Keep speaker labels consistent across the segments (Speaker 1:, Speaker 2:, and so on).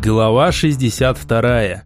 Speaker 1: Глава 62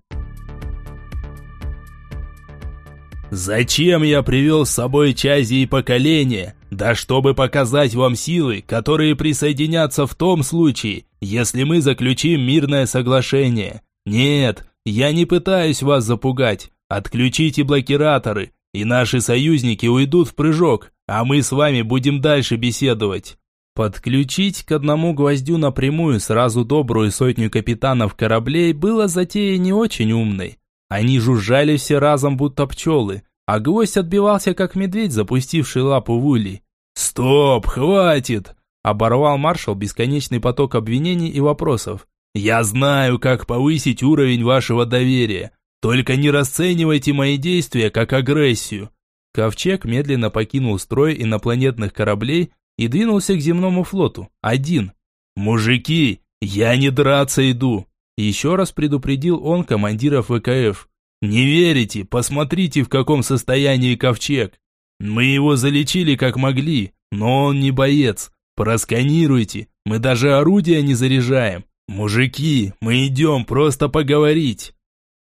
Speaker 2: «Зачем я привел с собой части и поколения? Да чтобы показать вам силы, которые присоединятся в том случае, если мы заключим мирное соглашение. Нет, я не пытаюсь вас запугать. Отключите блокираторы, и наши союзники уйдут в прыжок, а мы с вами будем дальше беседовать». Подключить к одному гвоздю напрямую сразу добрую сотню капитанов кораблей было затеей не очень умной. Они жужжали все разом, будто пчелы, а гвоздь отбивался, как медведь, запустивший лапу в улей. «Стоп, хватит!» – оборвал маршал бесконечный поток обвинений и вопросов. «Я знаю, как повысить уровень вашего доверия. Только не расценивайте мои действия как агрессию». Ковчег медленно покинул строй инопланетных кораблей и двинулся к земному флоту. Один. «Мужики, я не драться иду!» Еще раз предупредил он командиров ВКФ. «Не верите? Посмотрите, в каком состоянии ковчег. Мы его залечили как могли, но он не боец. Просканируйте, мы даже орудия не заряжаем. Мужики, мы идем просто поговорить».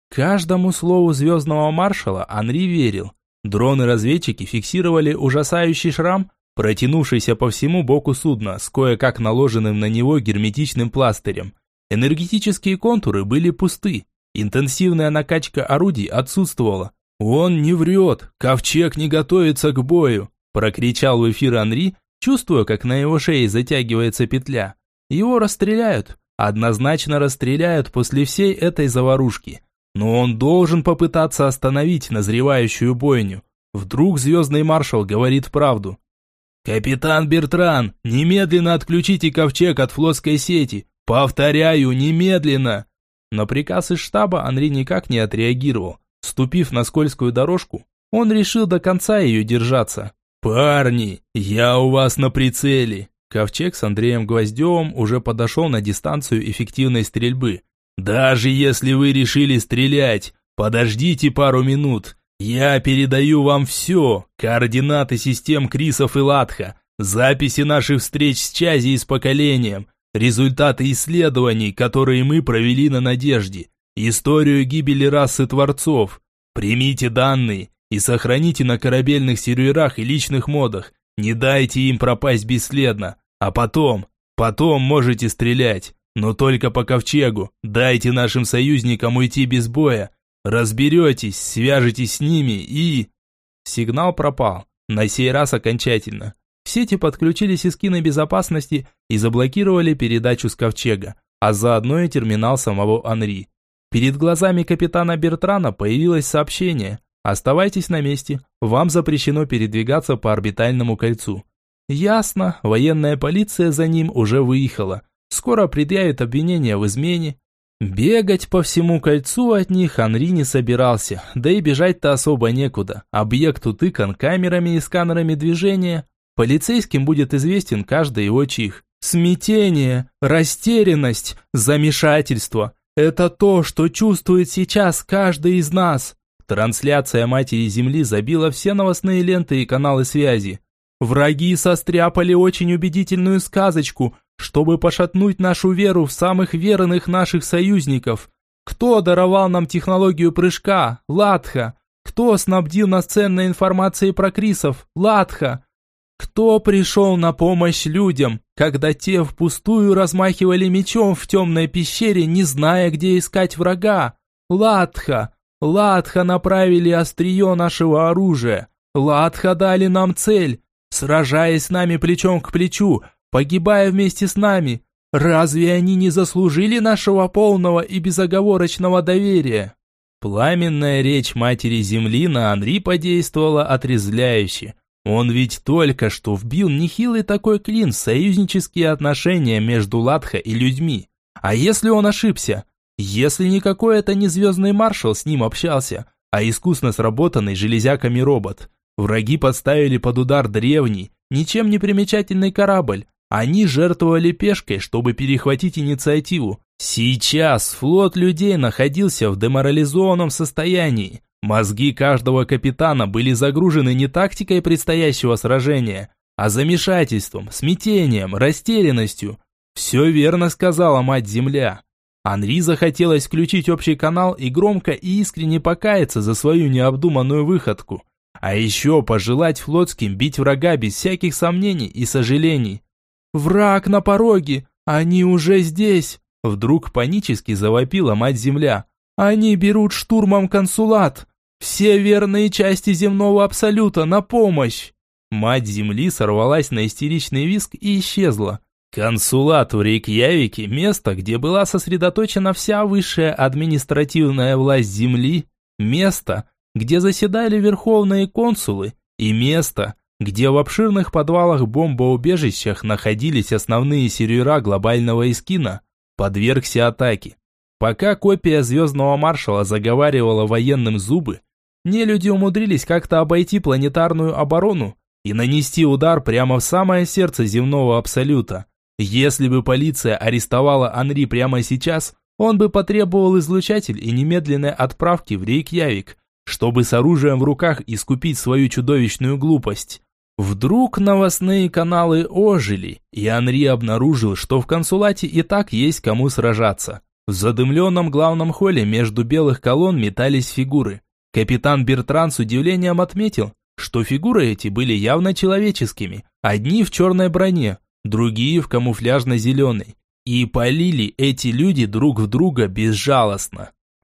Speaker 2: Каждому слову звездного маршала Анри верил. Дроны-разведчики фиксировали ужасающий шрам, протянувшийся по всему боку судна с кое-как наложенным на него герметичным пластырем. Энергетические контуры были пусты, интенсивная накачка орудий отсутствовала. «Он не врет, ковчег не готовится к бою», прокричал в эфир Анри, чувствуя, как на его шее затягивается петля. «Его расстреляют, однозначно расстреляют после всей этой заварушки. Но он должен попытаться остановить назревающую бойню. Вдруг звездный маршал говорит правду. «Капитан Бертран, немедленно отключите ковчег от флотской сети! Повторяю, немедленно!» На приказ из штаба Анри никак не отреагировал. Ступив на скользкую дорожку, он решил до конца ее держаться. «Парни, я у вас на прицеле!» Ковчег с Андреем Гвоздевым уже подошел на дистанцию эффективной стрельбы. «Даже если вы решили стрелять, подождите пару минут. Я передаю вам все, координаты систем Крисов и Латха, записи наших встреч с Чази и с поколением, результаты исследований, которые мы провели на Надежде, историю гибели расы Творцов. Примите данные и сохраните на корабельных серверах и личных модах, не дайте им пропасть бесследно, а потом, потом можете стрелять, но только по ковчегу, дайте нашим союзникам уйти без боя, Разберетесь, свяжетесь с ними и... Сигнал пропал. На сей раз окончательно. В сети подключились эскины безопасности и заблокировали передачу с ковчега, а заодно и терминал самого Анри. Перед глазами капитана Бертрана появилось сообщение. Оставайтесь на месте, вам запрещено передвигаться по орбитальному кольцу. Ясно, военная полиция за ним уже выехала. Скоро предъявит обвинение в измене, Бегать по всему кольцу от них Анри не собирался, да и бежать-то особо некуда. Объект утыкан камерами и сканерами движения. Полицейским будет известен каждый его чих. Смятение, растерянность, замешательство – это то, что чувствует сейчас каждый из нас. Трансляция Матери Земли забила все новостные ленты и каналы связи. Враги состряпали очень убедительную сказочку – чтобы пошатнуть нашу веру в самых верных наших союзников. Кто даровал нам технологию прыжка? Латха. Кто снабдил нас ценной информацией про Крисов? Латха. Кто пришел на помощь людям, когда те впустую размахивали мечом в темной пещере, не зная, где искать врага? Латха. Латха направили острие нашего оружия. Латха дали нам цель. Сражаясь с нами плечом к плечу, погибая вместе с нами. Разве они не заслужили нашего полного и безоговорочного доверия? Пламенная речь матери Земли на Анри подействовала отрезвляюще. Он ведь только что вбил нехилый такой клин в союзнические отношения между Латха и людьми. А если он ошибся? Если никакой это не звездный маршал с ним общался, а искусно сработанный железяками робот? Враги подставили под удар древний, ничем не примечательный корабль, они жертвовали пешкой, чтобы перехватить инициативу. Сейчас флот людей находился в деморализованном состоянии. Мозги каждого капитана были загружены не тактикой предстоящего сражения, а замешательством, смятением, растерянностью. Все верно сказала мать-земля.
Speaker 1: Анри захотелось включить общий канал и громко и искренне покаяться за свою необдуманную выходку. А еще пожелать флотским бить врага без всяких сомнений и сожалений. «Враг на пороге! Они уже здесь!» Вдруг панически завопила мать-земля. «Они берут штурмом консулат! Все верные части земного абсолюта на помощь!» Мать земли сорвалась на истеричный виск и исчезла. Консулат в Рейкьявике – место, где была сосредоточена вся высшая административная власть земли, место, где заседали верховные консулы, и место, где в обширных подвалах бомбоубежищах находились основные сервера глобального эскина, подвергся атаке. Пока копия звездного маршала заговаривала военным зубы, нелюди умудрились как-то обойти планетарную оборону и нанести удар прямо в самое сердце земного абсолюта. Если бы полиция арестовала Анри прямо сейчас, он бы потребовал излучатель и немедленной отправки в Рейкьявик, чтобы с оружием в руках искупить свою чудовищную глупость. Вдруг новостные каналы ожили, и Анри обнаружил, что в консулате и так есть кому сражаться. В задымленном главном холле между белых колонн метались фигуры. Капитан Бертран с удивлением отметил, что фигуры эти были явно человеческими, одни в черной броне, другие в камуфляжно-зеленой. И полили эти люди друг в друга безжалостно.